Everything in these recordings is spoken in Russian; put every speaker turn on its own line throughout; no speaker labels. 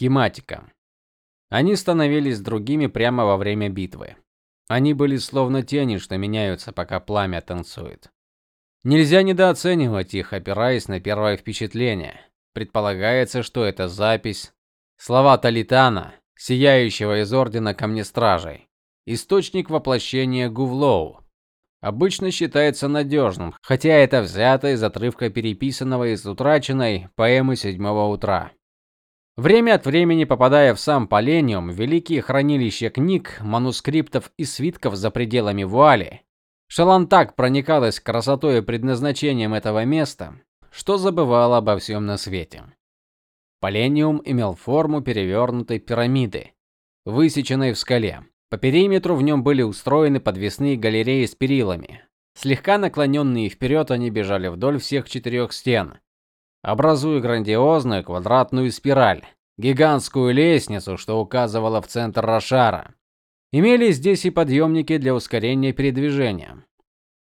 Схематика. Они становились другими прямо во время битвы. Они были словно тени, что меняются, пока пламя танцует. Нельзя недооценивать их, опираясь на первое впечатление. Предполагается, что это запись слова Талитана, сияющего из ордена камнестражей. Источник воплощения Гувлоу. Обычно считается надежным, хотя это взято из отрывка переписанного из утраченной поэмы седьмого утра. Время от времени попадая в сам Полениум, великие хранилища книг, манускриптов и свитков за пределами Вуали, Шалан так проникалась красотой и предназначением этого места, что забывала обо всем на свете. Полениум имел форму перевернутой пирамиды, высеченной в скале. По периметру в нем были устроены подвесные галереи с перилами. Слегка наклоненные вперед, они бежали вдоль всех четырех стен, образуя грандиозную квадратную спираль, гигантскую лестницу, что указывала в центр Рошара. Имелись здесь и подъемники для ускорения передвижения.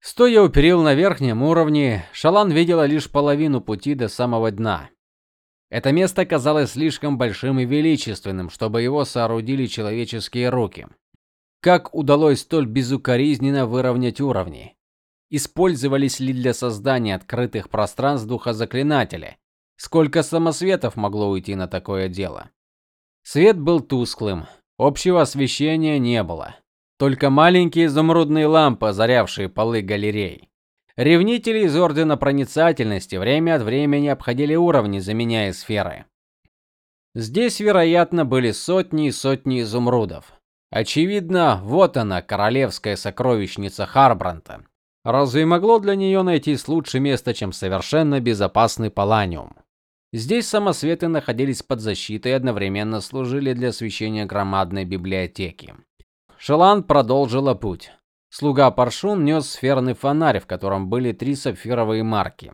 Стоя у перил на верхнем уровне, Шалан видела лишь половину пути до самого дна. Это место казалось слишком большим и величественным, чтобы его соорудили человеческие руки. Как удалось столь безукоризненно выровнять уровни? Использовались ли для создания открытых пространств духозаклинатели. Сколько самосветов могло уйти на такое дело? Свет был тусклым, общего освещения не было. Только маленькие изумрудные лампы, озарявшие полы галерей. Ревнители из ордена проницательности время от времени обходили уровни, заменяя сферы. Здесь, вероятно, были сотни и сотни изумрудов. Очевидно, вот она, королевская сокровищница Харбранта. Разве могло для нее найтись лучше место, чем совершенно безопасный Паланиум? Здесь самосветы находились под защитой и одновременно служили для освещения громадной библиотеки. Шелан продолжила путь. Слуга Паршун нес сферный фонарь, в котором были три сапфировые марки.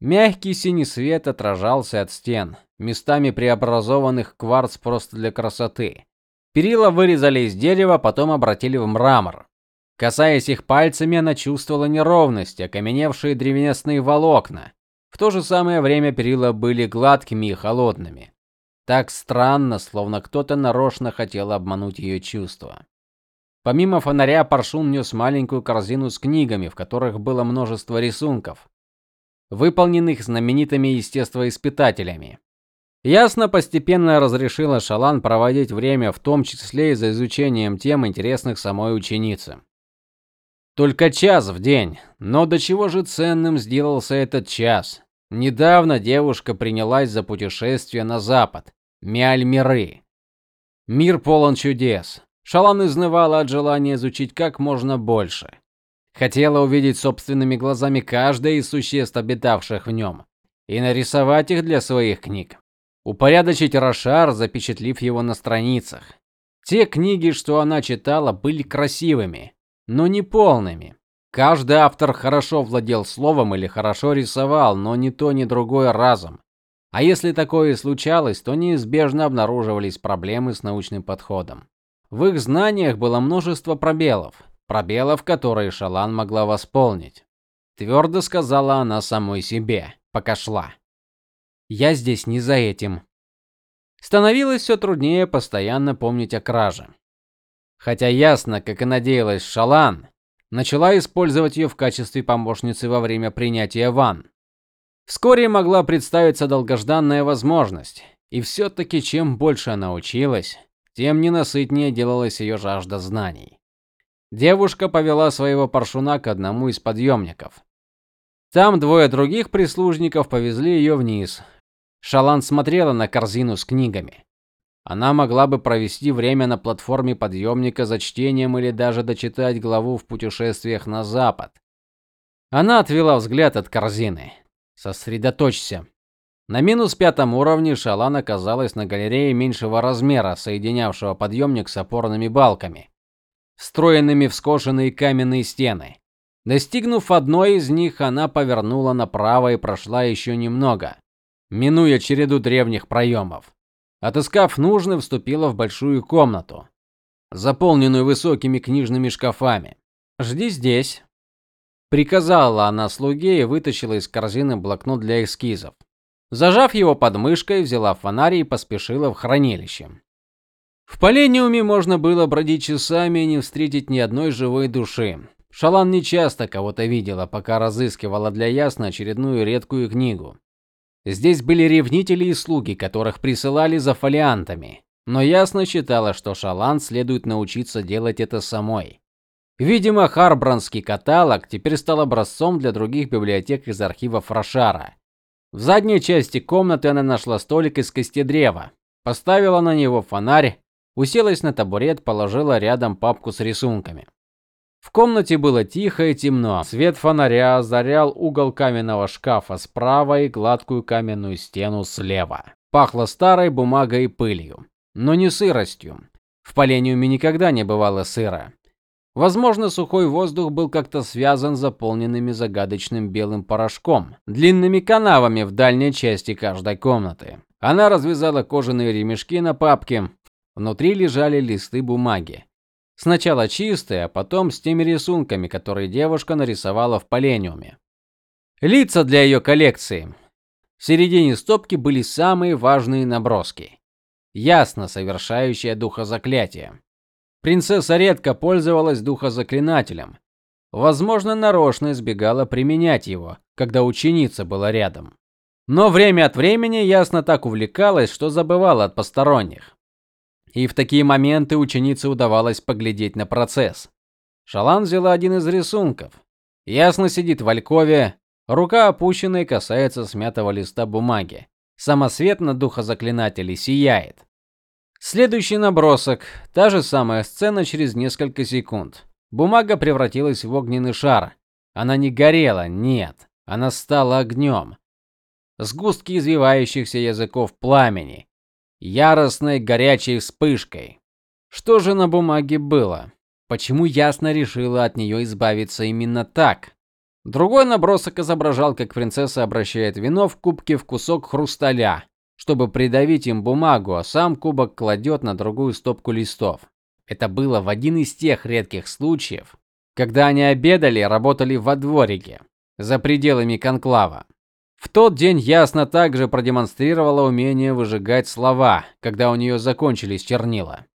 Мягкий синий свет отражался от стен, местами преобразованных кварц просто для красоты. Перила вырезали из дерева, потом обратили в мрамор. Касаясь их пальцами, она чувствовала неровность, окаменевшие древесные волокна. В то же самое время перила были гладкими и холодными. Так странно, словно кто-то нарочно хотел обмануть ее чувства. Помимо фонаря Паршун нес маленькую корзину с книгами, в которых было множество рисунков, выполненных знаменитыми естествоиспытателями. Ясно постепенно разрешила Шалан проводить время в том числе и за изучением тем интересных самой ученице. Только час в день. Но до чего же ценным сделался этот час? Недавно девушка принялась за путешествие на запад, Миальмиры. Мир полон чудес. Шалан изнывала от желания изучить как можно больше. Хотела увидеть собственными глазами каждое из существ, обитавших в нем, и нарисовать их для своих книг. Упорядочить Рошар, запечатлив его на страницах. Те книги, что она читала, были красивыми, но не полными. Каждый автор хорошо владел словом или хорошо рисовал, но ни то, ни другое разом. А если такое и случалось, то неизбежно обнаруживались проблемы с научным подходом. В их знаниях было множество пробелов, пробелов, которые Шалан могла восполнить. Твердо сказала она самой себе, пока шла. Я здесь не за этим. Становилось все труднее постоянно помнить о краже. Хотя ясно, как и надеялась Шалан, начала использовать ее в качестве помощницы во время принятия ванн. Вскоре могла представиться долгожданная возможность, и все таки чем больше она училась, тем ненасытнее делалась ее жажда знаний. Девушка повела своего паршуна к одному из подъемников. Там двое других прислужников повезли ее вниз. Шалан смотрела на корзину с книгами. Она могла бы провести время на платформе подъемника за чтением или даже дочитать главу в путешествиях на запад. Она отвела взгляд от корзины. Сосредоточься. На минус пятом уровне Шалан оказалась на галерее меньшего размера, соединявшего подъемник с опорными балками, встроенными в скошенные каменные стены. Достигнув одной из них, она повернула направо и прошла еще немного, минуя череду древних проемов. Отыскав нужный, вступила в большую комнату, заполненную высокими книжными шкафами. "Жди здесь", приказала она слуге и вытащила из корзины блокнот для эскизов. Зажав его под мышкой, взяла фонарь и поспешила в хранилище. В Полениуме можно было бродить часами и не встретить ни одной живой души. Шалан нечасто кого-то видела, пока разыскивала для Ясна очередную редкую книгу. Здесь были ревнители и слуги, которых присылали за фолиантами. Но Ясно считала, что Шалан следует научиться делать это самой. Видимо, Харбранский каталог теперь стал образцом для других библиотек из архивов Рошара. В задней части комнаты она нашла столик из кости древа, поставила на него фонарь уселась на табурет, положила рядом папку с рисунками. В комнате было тихо и темно. Свет фонаря озарял угол каменного шкафа справа и гладкую каменную стену слева. Пахло старой бумагой и пылью, но не сыростью. В Полениуме никогда не бывало сыра. Возможно, сухой воздух был как-то связан с заполненными загадочным белым порошком, длинными канавами в дальней части каждой комнаты. Она развязала кожаные ремешки на папке, Внутри лежали листы бумаги. Сначала чистые, а потом с теми рисунками, которые девушка нарисовала в полениуме. Лица для ее коллекции. В середине стопки были самые важные наброски. Ясно совершающее духозаклятие. Принцесса редко пользовалась духозаклинателем. Возможно, нарочно избегала применять его, когда ученица была рядом. Но время от времени ясно так увлекалась, что забывала от посторонних. И в такие моменты ученице удавалось поглядеть на процесс. Шалан взяла один из рисунков. Ясно сидит в алькове, рука опущена и касается смятого листа бумаги. Самосвет на духозаклинателе сияет. Следующий набросок та же самая сцена через несколько секунд. Бумага превратилась в огненный шар. Она не горела, нет, она стала огнем. Сгустки извивающихся языков пламени, яростной горячей вспышкой. Что же на бумаге было? Почему ясно решила от нее избавиться именно так? Другой набросок изображал, как принцесса обращает вино в кубке в кусок хрусталя, чтобы придавить им бумагу, а сам кубок кладет на другую стопку листов. Это было в один из тех редких случаев, когда они обедали работали во дворике, за пределами конклава. В тот день ясно также продемонстрировала умение выжигать слова, когда у нее закончились чернила.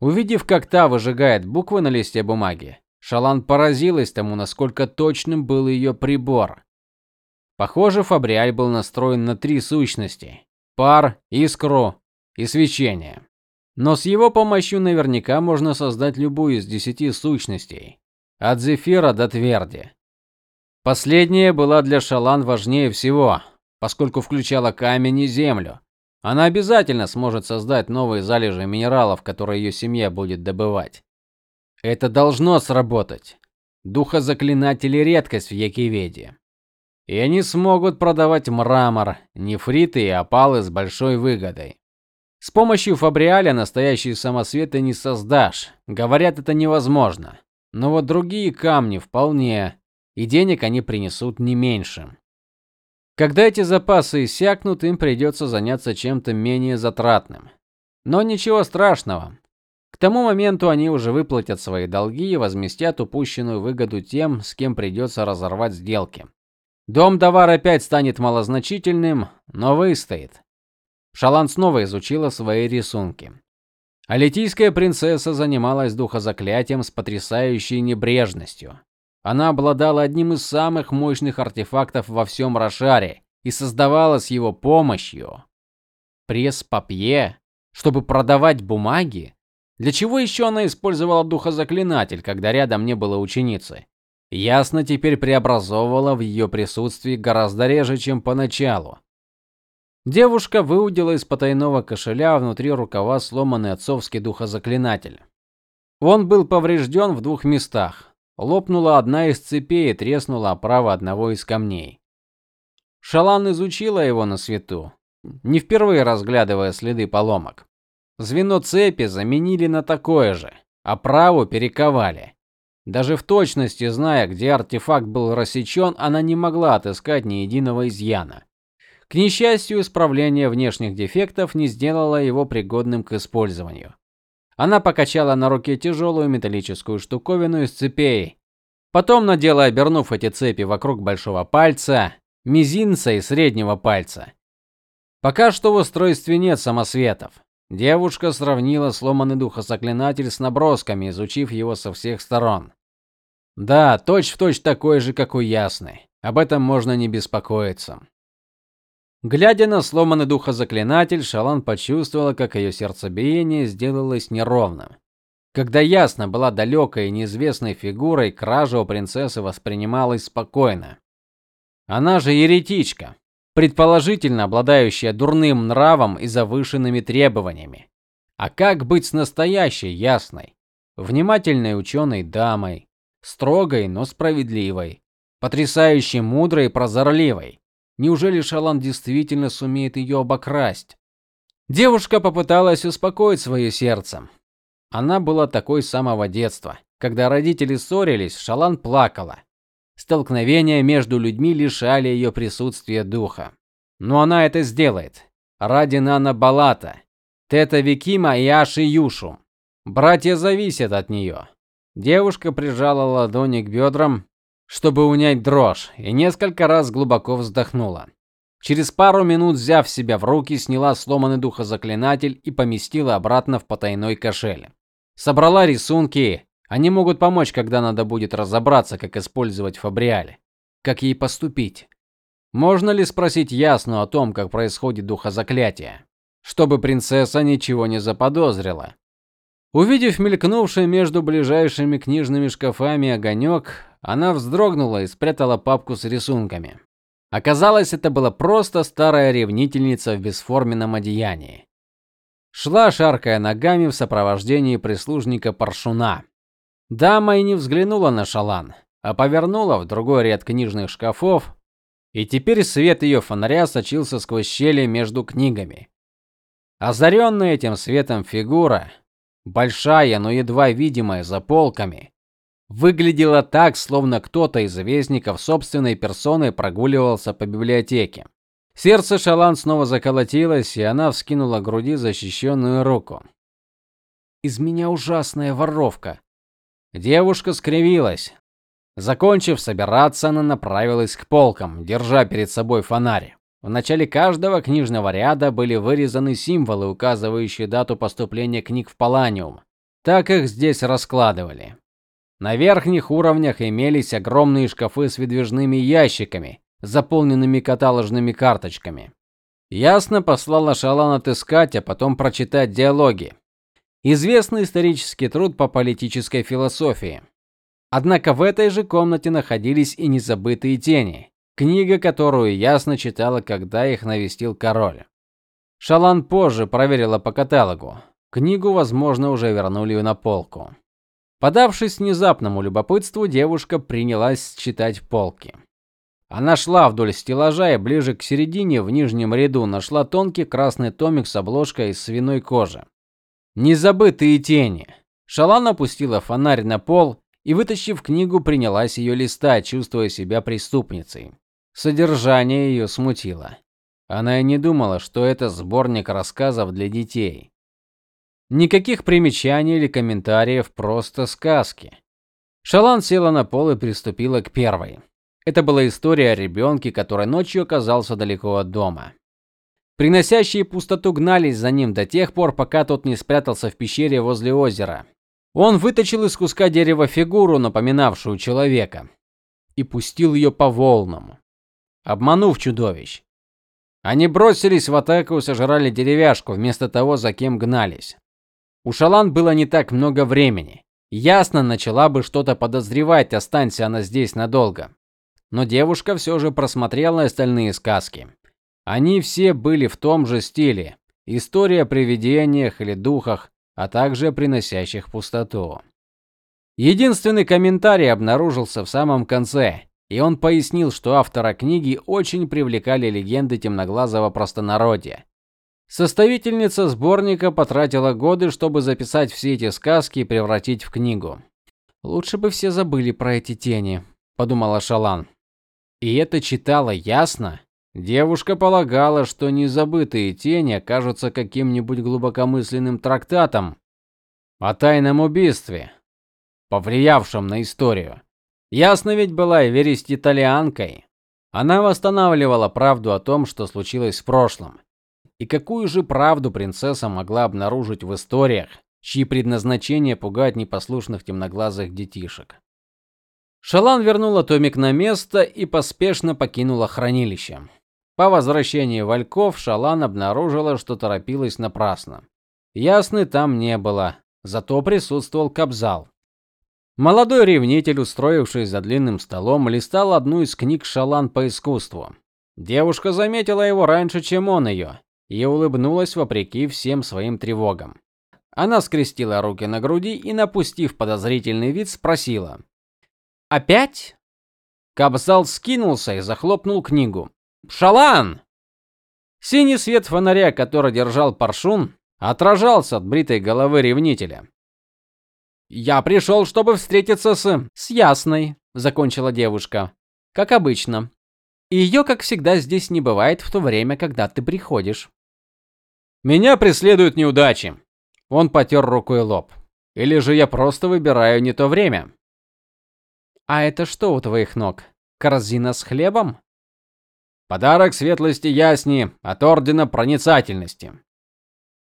Увидев, как та выжигает буквы на листе бумаги, Шалан поразилась тому, насколько точным был ее прибор. Похоже, Фабриаль был настроен на три сущности: пар, искру и свечение. Но с его помощью наверняка можно создать любую из десяти сущностей, от зефира до тверди. Последняя была для Шалан важнее всего, поскольку включала камень и землю. Она обязательно сможет создать новые залежи минералов, которые ее семья будет добывать. Это должно сработать. Духозаклинатели редкость в Якиведе. И они смогут продавать мрамор, нефриты и опалы с большой выгодой. С помощью фабриаля настоящие самосветы не создашь. Говорят, это невозможно. Но вот другие камни вполне и денег они принесут не меньше. Когда эти запасы иссякнут, им придется заняться чем-то менее затратным. Но ничего страшного. К тому моменту они уже выплатят свои долги и возместят упущенную выгоду тем, с кем придется разорвать сделки. Дом Давар опять станет малозначительным, но выстоит. Шалан снова изучила свои рисунки. Алетийская принцесса занималась духозаклятием с потрясающей небрежностью. Она обладала одним из самых мощных артефактов во всем Рошаре и создавала с его помощью пресс-папье, чтобы продавать бумаги. Для чего еще она использовала духозаклинатель, когда рядом не было ученицы? Ясно теперь преобразовывала в ее присутствии гораздо реже, чем поначалу. Девушка выудила из потайного кошеля внутри рукава сломанный отцовский духозаклинатель. Он был поврежден в двух местах. Лопнула одна из цепей и треснула оправа одного из камней. Шалан изучила его на свету, не впервые разглядывая следы поломок. Звено цепи заменили на такое же, оправу перековали. Даже в точности зная, где артефакт был рассечен, она не могла отыскать ни единого изъяна. К несчастью, исправление внешних дефектов не сделало его пригодным к использованию. Она покачала на руке тяжелую металлическую штуковину из цепей. Потом надела, обернув эти цепи вокруг большого пальца, мизинца и среднего пальца. Пока что в устройстве нет самосветов. Девушка сравнила сломанный духозаклинатель с набросками, изучив его со всех сторон. Да, точь-в-точь точь такой же, как у Ясны. Об этом можно не беспокоиться. Глядя на сломанный духозаклинатель, Шалан почувствовала, как ее сердцебиение сделалось неровным. Когда Ясна была далекой и неизвестной фигурой, кража у принцессы воспринималась спокойно. Она же еретичка, предположительно обладающая дурным нравом и завышенными требованиями. А как быть с настоящей Ясной, внимательной ученой дамой, строгой, но справедливой, потрясающе мудрой и прозорливой? Неужели Шалан действительно сумеет ее обокрасть? Девушка попыталась успокоить свое сердце. Она была такой с самого детства. Когда родители ссорились, Шалан плакала. Столкновения между людьми лишали ее присутствия духа. Но она это сделает ради Нана Балата, Тета Викима и Аши Юшу. Братья зависят от нее. Девушка прижала ладони к бедрам, чтобы унять дрожь, и несколько раз глубоко вздохнула. Через пару минут, взяв себя в руки, сняла сломанный духозаклинатель и поместила обратно в потайной кошель. Собрала рисунки. Они могут помочь, когда надо будет разобраться, как использовать фабриали. Как ей поступить? Можно ли спросить Ясну о том, как происходит духозаклятие, чтобы принцесса ничего не заподозрила? Увидев мелькнувший между ближайшими книжными шкафами огонек, она вздрогнула и спрятала папку с рисунками. Оказалось, это была просто старая ревнительница в бесформенном одеянии. Шла, шаркая ногами в сопровождении прислужника Паршуна. Дама и не взглянула на Шалан, а повернула в другой ряд книжных шкафов, и теперь свет ее фонаря сочился сквозь щели между книгами. Озаренная этим светом фигура, большая, но едва видимая за полками, выглядела так, словно кто-то из вестников собственной персоной прогуливался по библиотеке. Сердце Шалан снова заколотилось, и она вскинула к груди защищенную руку. Из меня ужасная воровка. Девушка скривилась. Закончив собираться, она направилась к полкам, держа перед собой фонарь. В начале каждого книжного ряда были вырезаны символы, указывающие дату поступления книг в Паланиум. Так их здесь раскладывали. На верхних уровнях имелись огромные шкафы с выдвижными ящиками, заполненными каталожными карточками. Ясно послала Шалан отыскать, а потом прочитать диалоги. Известный исторический труд по политической философии. Однако в этой же комнате находились и незабытые тени, книга, которую ясно читала, когда их навестил король. Шалан позже проверила по каталогу. Книгу, возможно, уже вернули на полку. Подавшись внезапному любопытству, девушка принялась читать полки. Она шла вдоль стеллажа и ближе к середине в нижнем ряду нашла тонкий красный томик с обложкой из свиной кожи. Незабытые тени. Шалан опустила фонарь на пол и, вытащив книгу, принялась ее листать, чувствуя себя преступницей. Содержание ее смутило. Она и не думала, что это сборник рассказов для детей. Никаких примечаний или комментариев, просто сказки. Шалан села на пол и приступила к первой. Это была история о ребенке, который ночью оказался далеко от дома. Приносящие пустоту гнались за ним до тех пор, пока тот не спрятался в пещере возле озера. Он вытащил из куска дерева фигуру, напоминавшую человека, и пустил ее по волнам, обманув чудовищ. Они бросились в атаку и сожрали деревяшку вместо того, за кем гнались. У Шалан было не так много времени. Ясно начала бы что-то подозревать, останься она здесь надолго. Но девушка все же просмотрела остальные сказки. Они все были в том же стиле: история о привидениях или духах, а также приносящих пустоту. Единственный комментарий обнаружился в самом конце, и он пояснил, что автора книги очень привлекали легенды темноглазого простонародья. Составительница сборника потратила годы, чтобы записать все эти сказки и превратить в книгу. Лучше бы все забыли про эти тени, подумала Шалан. И это читала ясно. Девушка полагала, что незабытые тени окажутся каким-нибудь глубокомысленным трактатом о тайном убийстве, повлиявшем на историю. Ясно ведь была верить итальянкой. Она восстанавливала правду о том, что случилось в прошлом. И какую же правду принцесса могла обнаружить в историях, чьи предназначение пугать непослушных темноглазых детишек? Шалан вернула томик на место и поспешно покинула хранилище. По возвращении Вальков Шалан обнаружила, что торопилась напрасно. Ясны там не было, зато присутствовал Кабзал. Молодой ревнитель, устроившись за длинным столом, листал одну из книг Шалан по искусству. Девушка заметила его раньше, чем он ее, и улыбнулась вопреки всем своим тревогам. Она скрестила руки на груди и, напустив подозрительный вид, спросила: "Опять?" Кабзал скинулся и захлопнул книгу. Шалан! Синий свет фонаря, который держал Паршун, отражался от бритой головы ревнителя. Я пришел, чтобы встретиться с с Ясной, закончила девушка. Как обычно. Ее, как всегда, здесь не бывает в то время, когда ты приходишь. Меня преследуют неудачи. Он потер рукой лоб. Или же я просто выбираю не то время. А это что у твоих ног? Корзина с хлебом? Подарок светлости ясни от ордена проницательности.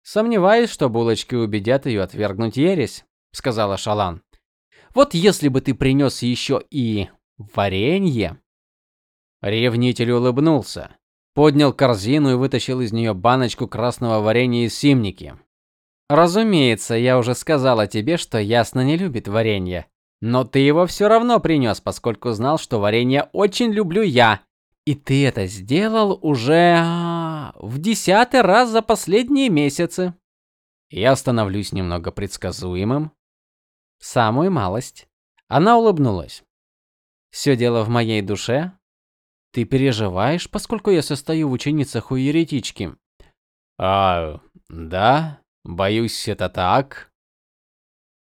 Сомневаюсь, что булочки убедят ее отвергнуть ересь, сказала Шалан. Вот если бы ты принес еще и варенье. Ревнитель улыбнулся, поднял корзину и вытащил из нее баночку красного варенья из симники. Разумеется, я уже сказала тебе, что ясно не любит варенье, но ты его все равно принес, поскольку знал, что варенье очень люблю я и ты это сделал уже а, в десятый раз за последние месяцы. Я становлюсь немного предсказуемым. Самую малость. Она улыбнулась. Все дело в моей душе. Ты переживаешь, поскольку я состою в ученицах у еретички. А, да, боюсь, это так.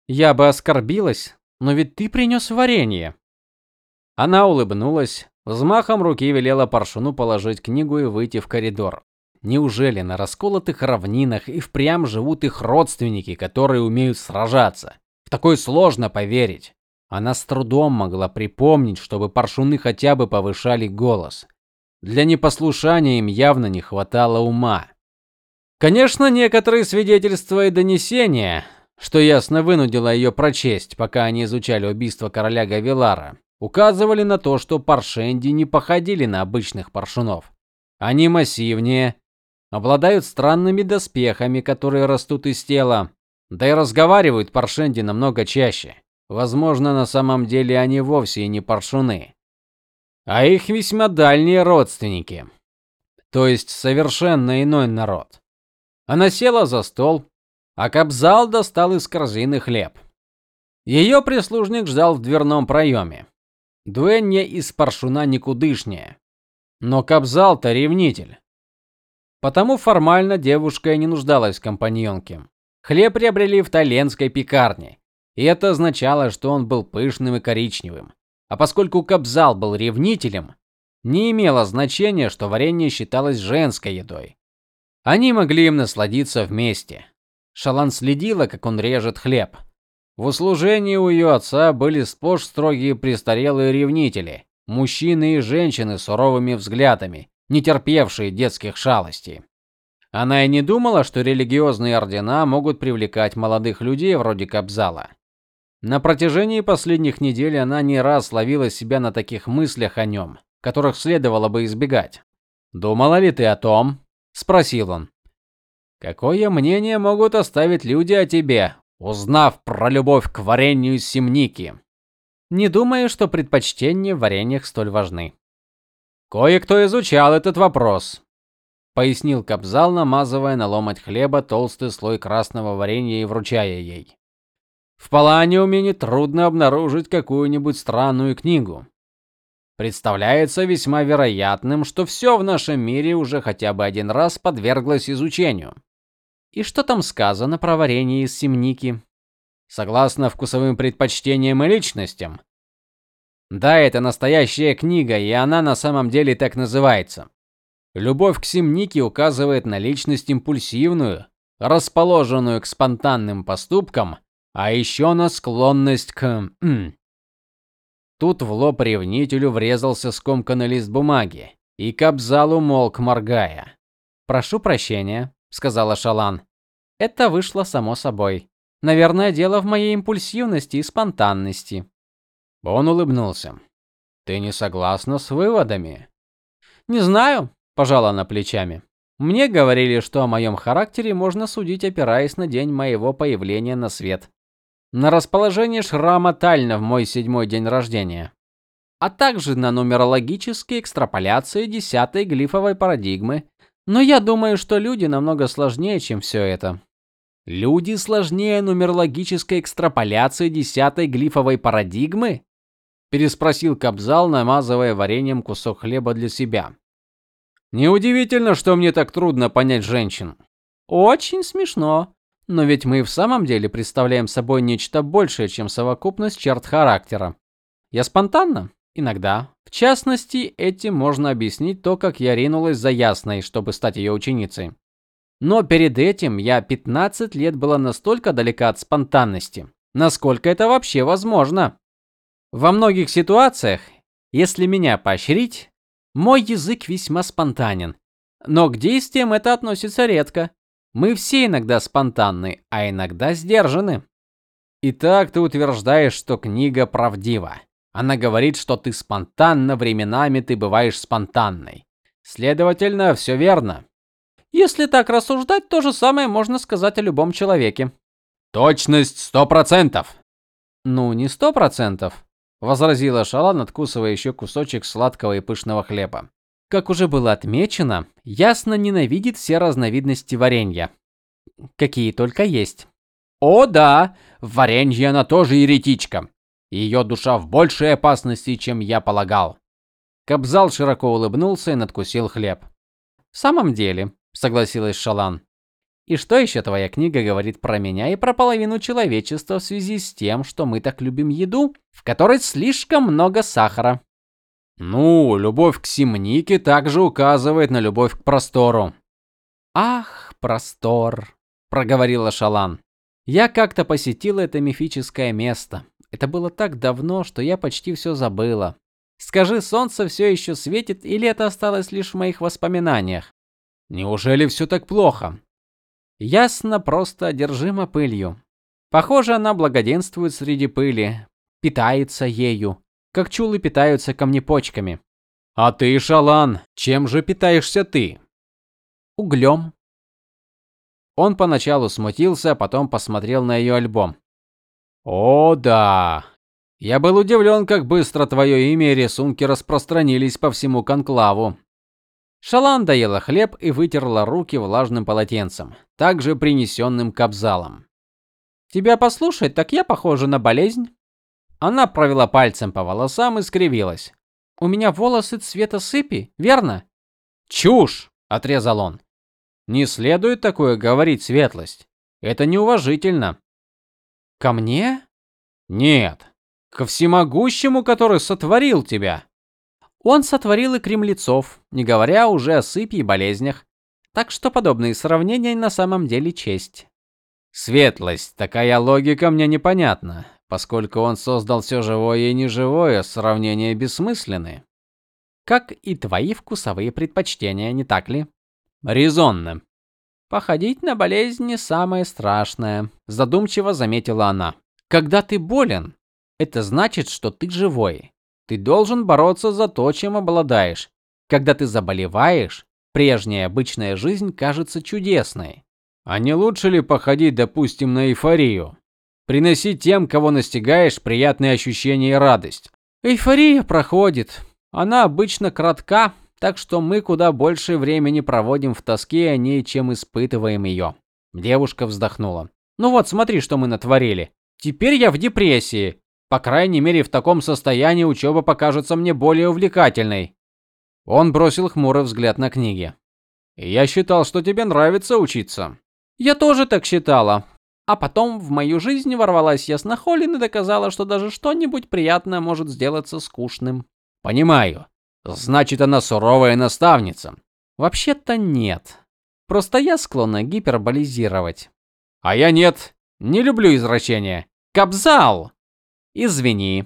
Я бы оскорбилась, но ведь ты принес варенье. Она улыбнулась, Взмахом руки велела Паршуну положить книгу и выйти в коридор. Неужели на расколотых равнинах и впрямь живут их родственники, которые умеют сражаться? В такое сложно поверить. Она с трудом могла припомнить, чтобы паршуны хотя бы повышали голос. Для непослушания им явно не хватало ума. Конечно, некоторые свидетельства и донесения, что ясно вынудило ее прочесть, пока они изучали убийство короля Гавилара, указывали на то, что паршенди не походили на обычных паршунов. Они массивнее, обладают странными доспехами, которые растут из тела, да и разговаривают паршенди намного чаще. Возможно, на самом деле они вовсе не паршуны, а их весьма дальние родственники. То есть совершенно иной народ. Она села за стол, а Кабзал достал из корзины хлеб. Ее прислужник ждал в дверном проеме. Дуэнья из паршуна никудышняя. Но Кабзал-то ревнитель. Потому формально девушка и не нуждалась в компаньонке. Хлеб приобрели в таленской пекарне, и это означало, что он был пышным и коричневым. А поскольку Кабзал был ревнителем, не имело значения, что варенье считалось женской едой. Они могли им насладиться вместе. Шалан следила, как он режет хлеб. В услужении у ее отца были сплошь строгие престарелые ревнители, мужчины и женщины с суровыми взглядами, не терпевшие детских шалостей. Она и не думала, что религиозные ордена могут привлекать молодых людей вроде Кабзала. На протяжении последних недель она не раз ловила себя на таких мыслях о нем, которых следовало бы избегать. "Думала ли ты о том?" спросил он. "Какое мнение могут оставить люди о тебе, узнав про любовь к варенью из семники. Не думаю, что предпочтения в вареньях столь важны. Кое-кто изучал этот вопрос, пояснил Кабзал, намазывая на ломоть хлеба толстый слой красного варенья и вручая ей. В Паланиуме не трудно обнаружить какую-нибудь странную книгу. Представляется весьма вероятным, что все в нашем мире уже хотя бы один раз подверглось изучению. И что там сказано про варенье из семники? Согласно вкусовым предпочтениям и личностям. Да, это настоящая книга, и она на самом деле так называется. Любовь к семнике указывает на личность импульсивную, расположенную к спонтанным поступкам, а еще на склонность к Тут в лоб ревнителю врезался скомканный лист бумаги, и Кабзал умолк, моргая. "Прошу прощения", сказала Шалан. "Это вышло само собой. Наверное, дело в моей импульсивности и спонтанности". Он улыбнулся. "Ты не согласна с выводами?" "Не знаю", пожала она плечами. "Мне говорили, что о моем характере можно судить, опираясь на день моего появления на свет" на расположение шрама Тальна в мой седьмой день рождения, а также на нумерологические экстраполяции десятой глифовой парадигмы. Но я думаю, что люди намного сложнее, чем все это. Люди сложнее нумерологической экстраполяции десятой глифовой парадигмы? переспросил Кабзал, намазывая вареньем кусок хлеба для себя. Неудивительно, что мне так трудно понять женщин. Очень смешно. Но ведь мы в самом деле представляем собой нечто большее, чем совокупность черт характера. Я спонтанна иногда. В частности, этим можно объяснить то, как я ринулась за Ясной, чтобы стать ее ученицей. Но перед этим я 15 лет была настолько далека от спонтанности, насколько это вообще возможно. Во многих ситуациях, если меня поощрить, мой язык весьма спонтанен. Но к действиям это относится редко. Мы все иногда спонтанны, а иногда сдержаны. Итак, ты утверждаешь, что книга правдива. Она говорит, что ты спонтанна, временами ты бываешь спонтанной. Следовательно, все верно. Если так рассуждать, то же самое можно сказать о любом человеке. Точность сто процентов. Ну, не сто процентов, возразила Шалан, откусывая еще кусочек сладкого и пышного хлеба. Как уже было отмечено, ясно ненавидит все разновидности варенья, какие только есть. О да, варенье она тоже еретичка. Ее душа в большей опасности, чем я полагал. Кабзал широко улыбнулся и надкусил хлеб. В самом деле, согласилась Шалан. И что еще твоя книга говорит про меня и про половину человечества в связи с тем, что мы так любим еду, в которой слишком много сахара? Ну, любовь к Симнике также указывает на любовь к простору. Ах, простор, проговорила Шалан. Я как-то посетила это мифическое место. Это было так давно, что я почти все забыла. Скажи, солнце все еще светит или это осталось лишь в моих воспоминаниях? Неужели все так плохо? Ясно, просто одержима пылью. Похоже, она благоденствует среди пыли, питается ею как чулы питаются камнепочками. А ты, Шалан, чем же питаешься ты? Углем. Он поначалу смутился, а потом посмотрел на ее альбом. О, да. Я был удивлен, как быстро твое имя и рисунки распространились по всему конклаву. Шалан доела хлеб и вытерла руки влажным полотенцем, также принесенным кабзалом. Тебя послушать, так я похожа на болезнь. Она провела пальцем по волосам и скривилась. У меня волосы цвета сыпи, верно? Чушь, отрезал он. Не следует такое говорить, светлость. Это неуважительно. Ко мне? Нет, ко всемогущему, который сотворил тебя. Он сотворил и кремлецов, не говоря уже о сыпи и болезнях. Так что подобные сравнения на самом деле честь. Светлость, такая логика мне непонятна. Поскольку он создал все живое и неживое, сравнения бессмысленны. Как и твои вкусовые предпочтения, не так ли? Резонно. Походить на болезнь не самое страшное, задумчиво заметила она. Когда ты болен, это значит, что ты живой. Ты должен бороться за то, чем обладаешь. Когда ты заболеваешь, прежняя обычная жизнь кажется чудесной. А не лучше ли походить, допустим, на эйфорию? Приноси тем, кого настигаешь, приятные ощущения и радость. Эйфория проходит. Она обычно кратка, так что мы куда больше времени проводим в тоске о ней, чем испытываем ее. Девушка вздохнула. Ну вот, смотри, что мы натворили. Теперь я в депрессии. По крайней мере, в таком состоянии учеба покажется мне более увлекательной. Он бросил хмурый взгляд на книги. Я считал, что тебе нравится учиться. Я тоже так считала, а потом в мою жизнь ворвалась Ясна Холлин и доказала, что даже что-нибудь приятное может сделаться скучным. Понимаю. Значит, она суровая наставница. Вообще-то нет. Просто я склонна гиперболизировать. А я нет. Не люблю извращения. Кабзал. Извини.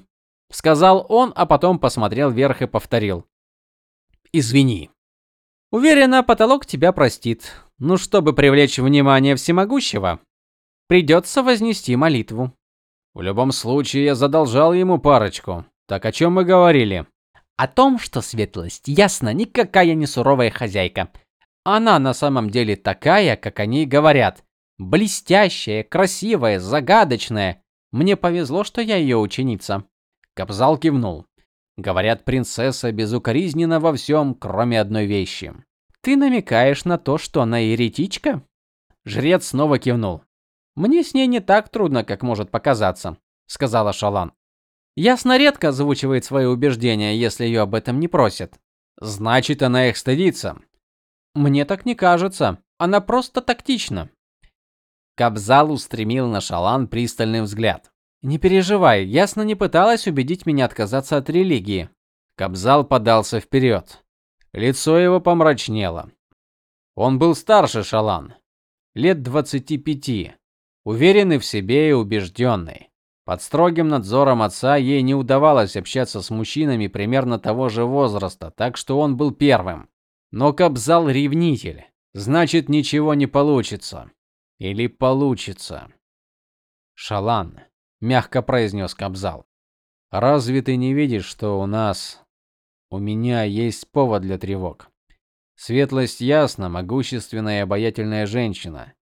сказал он, а потом посмотрел вверх и повторил: "Извини. Уверена, потолок тебя простит. Но чтобы привлечь внимание всемогущего, придется вознести молитву". В любом случае я задолжал ему парочку. Так о чем мы говорили? О том, что светлость, ясно, никакая не суровая хозяйка. Она на самом деле такая, как они говорят. Блестящая, красивая, загадочная. Мне повезло, что я ее ученица. Капзал кивнул. Говорят, принцесса безукоризненна во всем, кроме одной вещи. Ты намекаешь на то, что она еретичка? Жрец снова кивнул. Мне с ней не так трудно, как может показаться, сказала Шалан. Ясно редко озвучивает свои убеждения, если ее об этом не просят. Значит, она их стыдится. Мне так не кажется. Она просто тактична. Кабзал устремил на Шалан пристальный взгляд. Не переживай, ясно не пыталась убедить меня отказаться от религии. Кабзал подался вперед. Лицо его помрачнело. Он был старше Шалан, лет двадцати пяти, уверенный в себе и убежденный. Под строгим надзором отца ей не удавалось общаться с мужчинами примерно того же возраста, так что он был первым. Но Кабзал ревнитель. Значит, ничего не получится. Или получится. Шалан, мягко произнес Кабзал. Разве ты не видишь, что у нас у меня есть повод для тревог? Светлость ясно, могущественная и обаятельная женщина.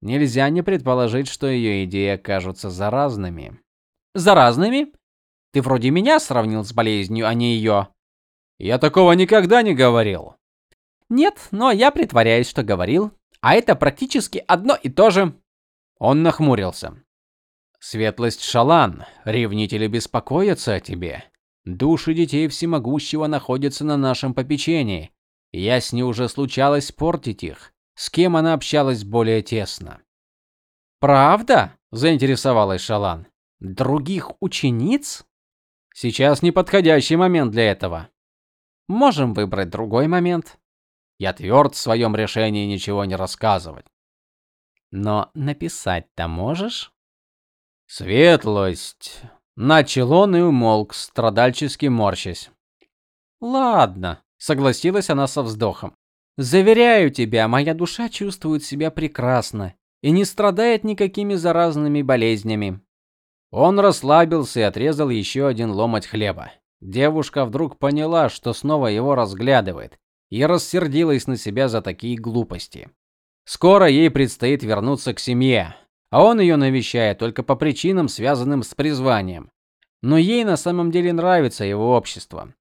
Нельзя не предположить, что ее идеи окажутся заразными. Заразными? Ты вроде меня сравнил с болезнью, а не ее. Я такого никогда не говорил. Нет, но я притворяюсь, что говорил, а это практически одно и то же. Он нахмурился. Светлость Шалан, ревнители беспокоятся о тебе. Души детей всемогущего находятся на нашем попечении. Я с ней уже случалось портить их. С кем она общалась более тесно? Правда? заинтересовалась Шалан. Других учениц? Сейчас неподходящий момент для этого. Можем выбрать другой момент. Я тверд в своем решении ничего не рассказывать. Но написать-то можешь? Светлость, начал он и умолк, страдальчески морщась. Ладно, согласилась она со вздохом. Заверяю тебя, моя душа чувствует себя прекрасно и не страдает никакими заразными болезнями. Он расслабился и отрезал еще один ломоть хлеба. Девушка вдруг поняла, что снова его разглядывает, и рассердилась на себя за такие глупости. Скоро ей предстоит вернуться к семье, а он ее навещает только по причинам, связанным с призванием. Но ей на самом деле нравится его общество.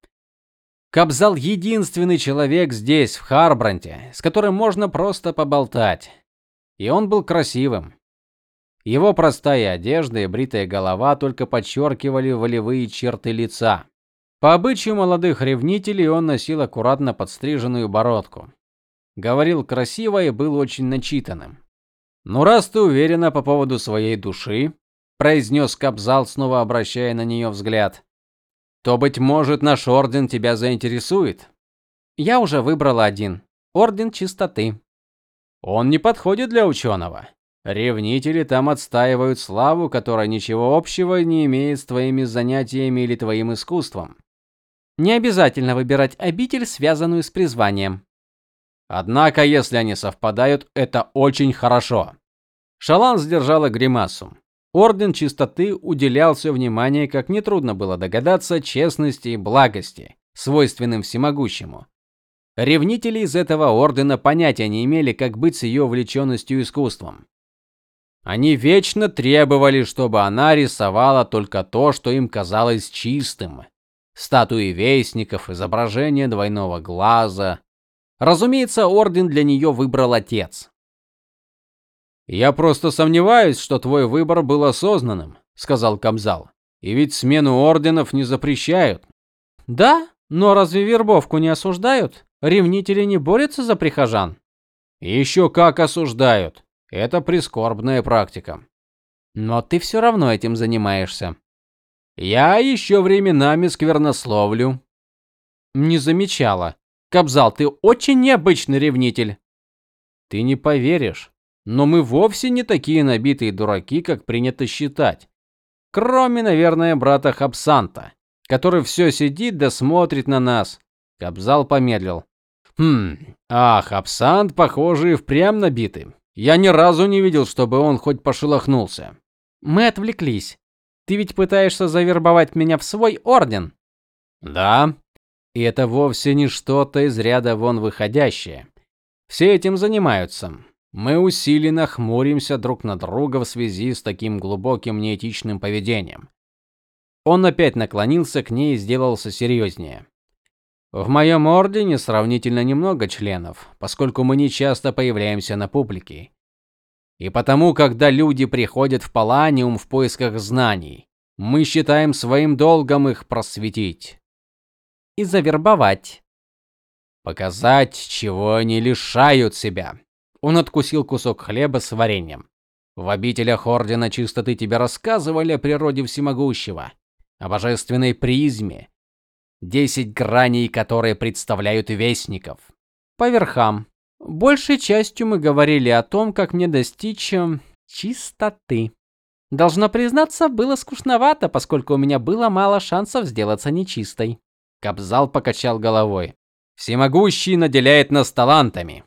Кабзал единственный человек здесь, в Харбранте, с которым можно просто поболтать. И он был красивым. Его простая одежда и бритая голова только подчеркивали волевые черты лица. По обычаю молодых ревнителей он носил аккуратно подстриженную бородку. Говорил красиво и был очень начитанным. "Ну раз ты уверена по поводу своей души", произнес Капзал, снова обращая на нее взгляд. "То быть может, наш орден тебя заинтересует?" "Я уже выбрала один. Орден чистоты". "Он не подходит для ученого. Ревнители там отстаивают славу, которая ничего общего не имеет с твоими занятиями или твоим искусством. Не обязательно выбирать обитель, связанную с призванием. Однако, если они совпадают, это очень хорошо. Шалан сдержала гримасу. Орден чистоты уделял все внимание, как нетрудно было догадаться, честности и благости, свойственным всемогущему. Ревнители из этого ордена понятия не имели, как быть с ее увлеченностью искусством. Они вечно требовали, чтобы она рисовала только то, что им казалось чистым, статуи вестников, изображение двойного глаза. Разумеется, орден для нее выбрал отец. Я просто сомневаюсь, что твой выбор был осознанным, сказал Камзал. И ведь смену орденов не запрещают. Да, но разве вербовку не осуждают? Ревнители не борются за прихожан. Еще как осуждают. Это прискорбная практика. Но ты все равно этим занимаешься. Я еще временами сквернословлю. Не замечала. Кабзал, ты очень необычный ревнитель. Ты не поверишь, но мы вовсе не такие набитые дураки, как принято считать. Кроме, наверное, брата Хабсанта, который все сидит да смотрит на нас. Кабзал помедлил. Хм. А Хабсант, похоже, и впрямь набитый. Я ни разу не видел, чтобы он хоть пошелохнулся.
Мы отвлеклись. Ты ведь пытаешься завербовать меня в свой орден?
Да. И это вовсе не что-то из ряда вон выходящее. Все этим занимаются. Мы усиленно хмуримся друг на друга в связи с таким глубоким неэтичным поведением. Он опять наклонился к ней и сделался серьезнее. В моем ордене сравнительно немного членов, поскольку мы не часто появляемся на публике. И потому, когда люди приходят в Паланиум в поисках знаний, мы считаем своим долгом их просветить
и завербовать.
Показать, чего они лишают себя. Он откусил кусок хлеба с вареньем. В обителях ордена чистоты тебе рассказывали о природе всемогущего, о божественной призме, десять граней которые представляют вестников.
По верхам. Большей частью мы говорили о том, как мне достичь э, чистоты. Должна признаться, было скучновато, поскольку у меня было мало шансов сделаться нечистой.
Кабзал покачал головой. Всемогущий наделяет нас талантами.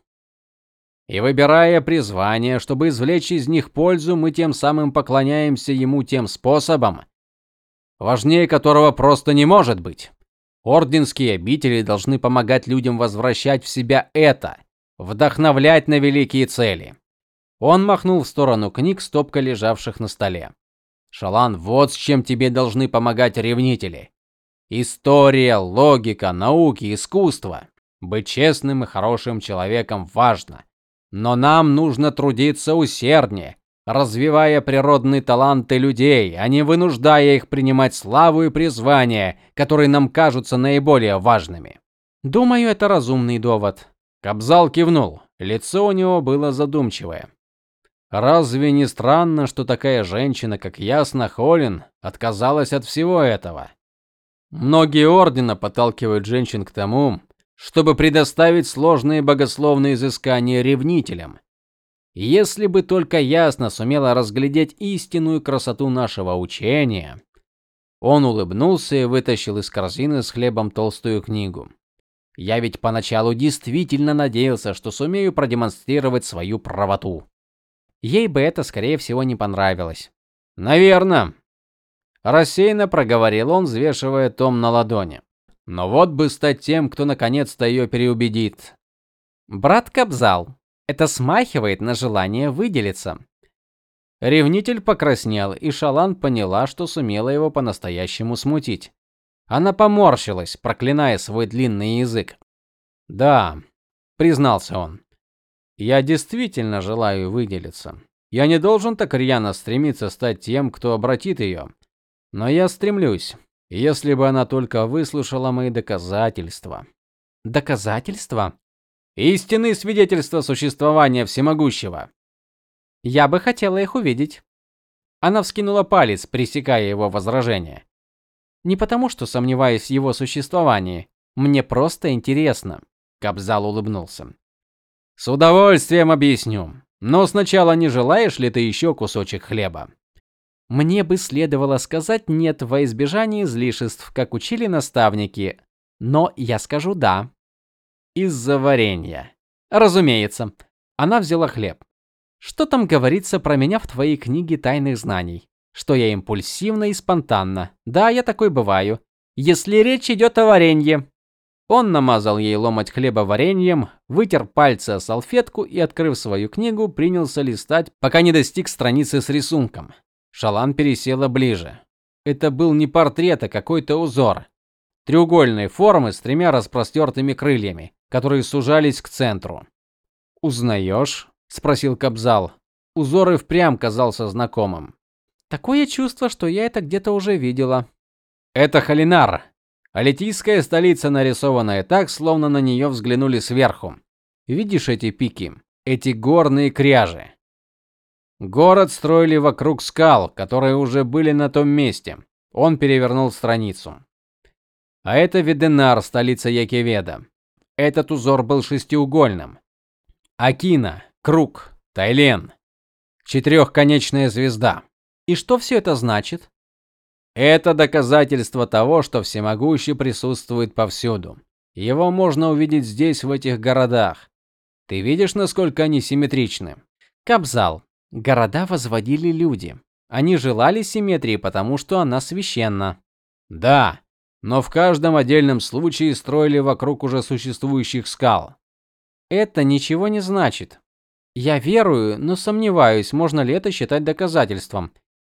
И выбирая призвания, чтобы извлечь из них пользу, мы тем самым поклоняемся ему тем способом, важнее которого просто не может быть. Орденские обители должны помогать людям возвращать в себя это, вдохновлять на великие цели. Он махнул в сторону книг, стопка лежавших на столе. Шалан, вот с чем тебе должны помогать ревнители. История, логика, науки, искусство. Быть честным и хорошим человеком важно, но нам нужно трудиться усерднее, развивая природные таланты людей, а не вынуждая их принимать славу и призвания, которые нам кажутся наиболее важными.
Думаю, это разумный довод.
Кабзал кивнул. Лицо у него было задумчивое. Разве не странно, что такая женщина, как Ясна Холин, отказалась от всего этого? Многие ордена подталкивают женщин к тому, чтобы предоставить сложные богословные изыскания ревнителям. Если бы только ясно сумела разглядеть истинную красоту нашего учения. Он улыбнулся и вытащил из корзины с хлебом толстую книгу. Я ведь поначалу действительно надеялся, что сумею продемонстрировать свою правоту.
Ей бы это скорее всего не понравилось.
Наверно. Рассеянно проговорил он, взвешивая том на ладони. Но вот бы стать тем, кто наконец-то ее переубедит.
Брат Кабзал, это смахивает на желание выделиться.
Ревнитель покраснел, и Шалан поняла, что сумела его по-настоящему смутить. Она поморщилась, проклиная свой длинный язык. "Да", признался он. "Я действительно желаю выделиться. Я не должен так рьяно стремиться стать тем, кто обратит ее. Но я стремлюсь, если бы она только выслушала мои доказательства".
"Доказательства?"
Истинные свидетельства существования всемогущего.
Я бы хотела их увидеть.
Она вскинула палец, пресекая его возражение.
Не потому, что сомневаюсь в его существовании, мне просто интересно.
Кабзал улыбнулся. С удовольствием объясню. Но сначала не желаешь ли ты еще кусочек хлеба?
Мне бы следовало сказать нет во избежание излишеств, как учили наставники, но я скажу да.
Из-за варенья.
Разумеется. Она взяла хлеб. Что там говорится про меня в твоей книге тайных знаний? Что я импульсивна и спонтанна. Да, я такой бываю. Если речь идет о варенье.
Он намазал ей ломоть хлеба вареньем, вытер пальцы о салфетку и, открыв свою книгу, принялся листать, пока не достиг страницы с рисунком. Шалан пересела ближе. Это был не портрет, а какой-то узор. Треугольной формы с тремя распростертыми крыльями которые сужались к центру. "Узнаешь?" спросил Кабзал. Узор и впрямь казался знакомым.
Такое чувство, что я это где-то уже видела.
Это Халинар, алитийская столица, нарисованная так, словно на нее взглянули сверху. Видишь эти пики, эти горные кряжи? Город строили вокруг скал, которые уже были на том месте. Он перевернул страницу. А это Веденар, столица Якеведа. Этот узор был шестиугольным. Акина, круг, Тайлен, четырехконечная звезда.
И что все это значит?
Это доказательство того, что всемогущий присутствует повсюду. Его можно увидеть здесь, в этих городах. Ты видишь, насколько они симметричны?
Кабзал. Города возводили люди. Они желали симметрии, потому что она священна.
Да, но в каждом отдельном случае строили вокруг уже существующих скал.
Это ничего не значит. Я верую, но сомневаюсь, можно ли это считать доказательством.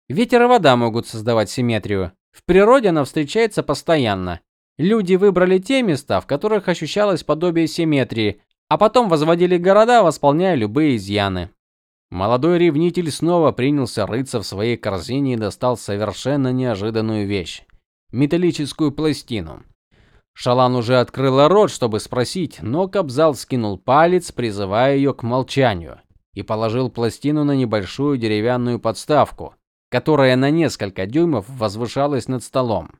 Ветер и вода могут создавать симметрию. В природе она встречается постоянно. Люди выбрали те места, в которых ощущалось подобие симметрии, а потом возводили города, восполняя любые изъяны.
Молодой ревнитель снова принялся рыться в своей корзине и достал совершенно неожиданную вещь металлическую пластину. Шалан уже открыла рот, чтобы спросить, но Кобзал скинул палец, призывая ее к молчанию, и положил пластину на небольшую деревянную подставку, которая на несколько дюймов возвышалась над столом.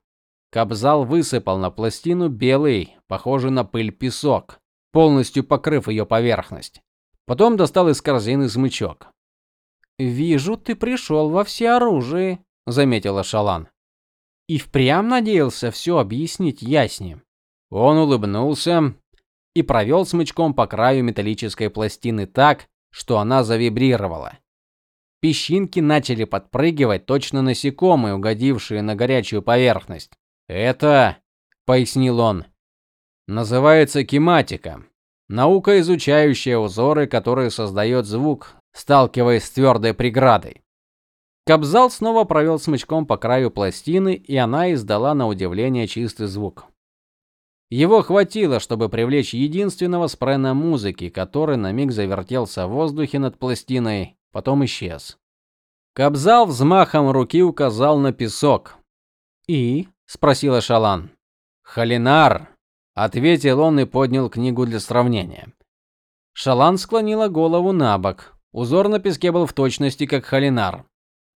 Кобзал высыпал на пластину белый, похожий на пыль песок, полностью покрыв ее поверхность. Потом достал из корзины смычок.
"Вижу, ты пришел во всеоружии", заметила Шалан. "И впрямь надеялся все объяснить яснее".
Он улыбнулся и провел смычком по краю металлической пластины так, что она завибрировала. Песчинки начали подпрыгивать, точно насекомые, угодившие на горячую поверхность. "Это", пояснил он, "называется киматика. Наука, изучающая узоры, которые создает звук, сталкиваясь с твердой преградой.
Кобзал снова провел смычком по краю пластины, и она издала на удивление чистый звук.
Его хватило, чтобы привлечь единственного спрена музыки, который на миг завертелся в воздухе над пластиной, потом исчез. Кобзал взмахом руки указал на песок.
"И?" спросила Шалан.
"Халинар", ответил он и поднял книгу для сравнения.
Шалан склонила голову набок. Узор на песке был в точности как халинар.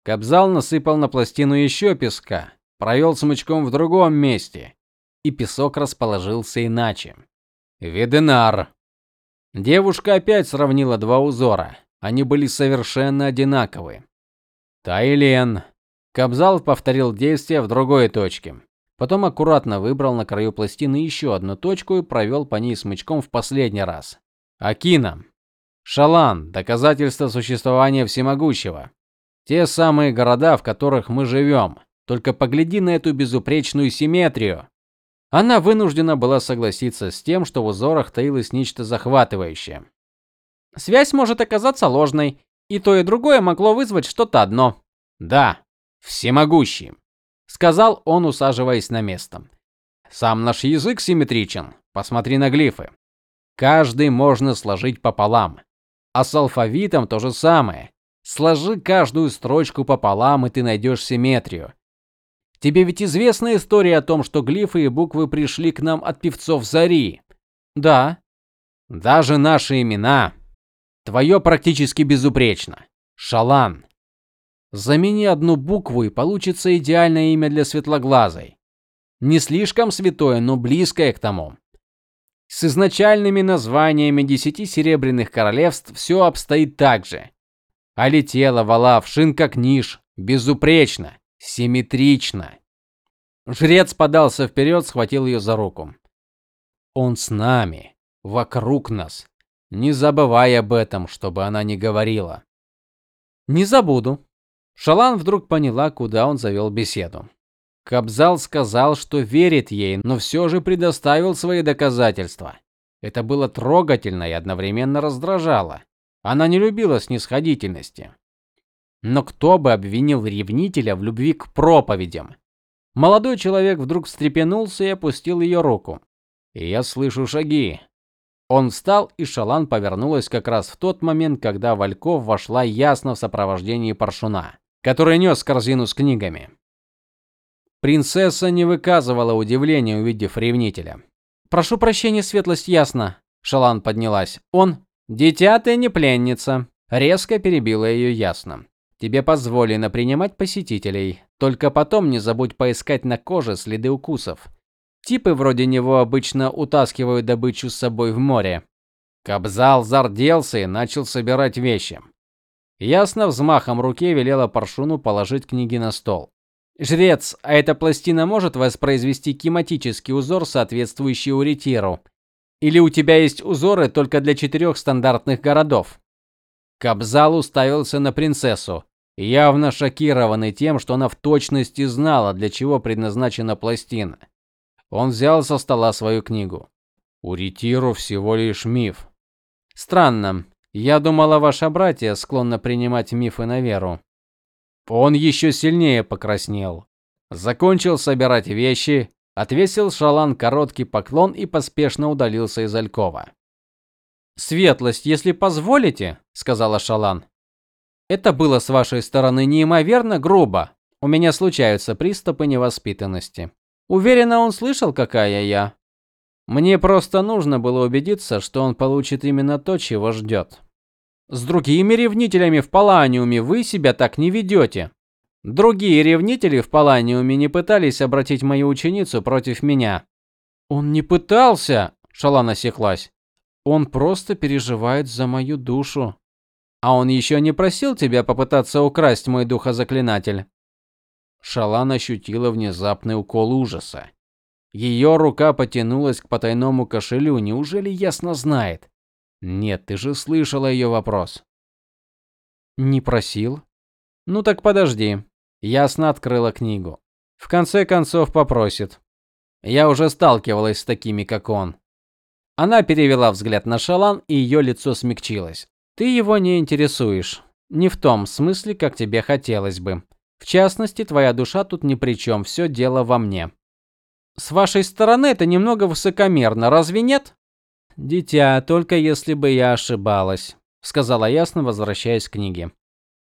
Кобзал насыпал на пластину еще песка, провел смычком в другом месте, и песок расположился иначе. Веденар. Девушка опять сравнила два узора. Они были совершенно одинаковы. Тайлен. Кобзал повторил действие в другой точке. Потом аккуратно выбрал на краю пластины еще одну точку и провел по ней смычком в последний раз. Акина. Шалан доказательство существования всемогущего. Те самые города, в которых мы живем. Только погляди на эту безупречную симметрию. Она вынуждена была согласиться с тем, что в узорах таилось нечто захватывающее.
Связь может оказаться ложной, и то и другое могло вызвать что-то одно.
Да, всемогущий сказал он, усаживаясь на место. Сам наш язык симметричен. Посмотри на глифы. Каждый можно сложить пополам. А с алфавитом то же самое. Сложи каждую строчку пополам, и ты найдешь симметрию. Тебе ведь известна история о том, что глифы и буквы пришли к нам от певцов Зари.
Да.
Даже наши имена. Твое практически безупречно. Шалан. Замени одну букву, и получится идеальное имя для светлоглазой. Не слишком святое, но близкое к тому. С изначальными названиями десяти серебряных королевств все обстоит так же. А летела Валав, шинка книж, безупречно, симметрично. Жрец подался вперед, схватил ее за руку. Он с нами, вокруг нас. Не забывай об этом, чтобы она не говорила.
Не забуду, Шалан вдруг поняла, куда он завел беседу.
Кабзал сказал, что верит ей, но все же предоставил свои доказательства. Это было трогательно и одновременно раздражало. Она не любила снисходительности. Но кто бы обвинил ревнителя в любви к проповедям? Молодой человек вдруг встрепенулся и опустил ее руку. И я слышу шаги. Он встал, и Шалан повернулась как раз в тот момент, когда Вальков вошла ясно в сопровождении Паршуна который нес корзину с книгами. Принцесса не выказывала удивления, увидев ревнителя.
"Прошу прощения, светлость ясно", Шалан поднялась. "Он
дитя ты не пленница", резко перебила ее ясно. "Тебе позволено принимать посетителей, только потом не забудь поискать на коже следы укусов. Типы вроде него обычно утаскивают добычу с собой в море". Кабзал зарделся и начал собирать вещи. Ясно взмахом руки велела Паршуну положить книги на стол.
Жрец, а эта пластина может воспроизвести кинематический узор, соответствующий уритиру? Или у тебя есть узоры только для четырех стандартных городов? Кабзал уставился на принцессу, явно шокированный тем, что она в точности знала, для чего предназначена пластина. Он взял со стола свою книгу. Уритиру всего лишь миф. Странно. Я думала, ваше братья склонно принимать мифы на веру. Он еще сильнее покраснел. Закончил собирать вещи, отвесил Шалан короткий поклон и поспешно удалился из алькова. "Светлость, если позволите", сказала Шалан. "Это было с вашей стороны неимоверно грубо. У меня случаются приступы невоспитанности. Уверена, он слышал, какая я. Мне просто нужно было убедиться, что он получит именно то, чего ждет. С другими ревнителями в Паланиуме вы себя так не ведете. Другие ревнители в Паланиуме не пытались обратить мою ученицу против меня. Он не пытался, Шалана осеклась. Он просто переживает за мою душу. А он еще не просил тебя попытаться украсть мой духозаклинатель. Шалан ощутила внезапный укол ужаса. Ее рука потянулась к потайному кошелю. Неужели ясно знает? Нет, ты же слышала ее вопрос. Не просил? Ну так подожди. Ясно открыла книгу. В конце концов попросит. Я уже сталкивалась с такими, как он. Она перевела взгляд на Шалан, и ее лицо смягчилось. Ты его не интересуешь. Не в том смысле, как тебе хотелось бы. В частности, твоя душа тут ни при чем, все дело во мне. С вашей стороны это немного высокомерно, разве нет? Дитя, только если бы я ошибалась, сказала ясно, возвращаясь к книге.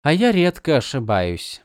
А я редко ошибаюсь.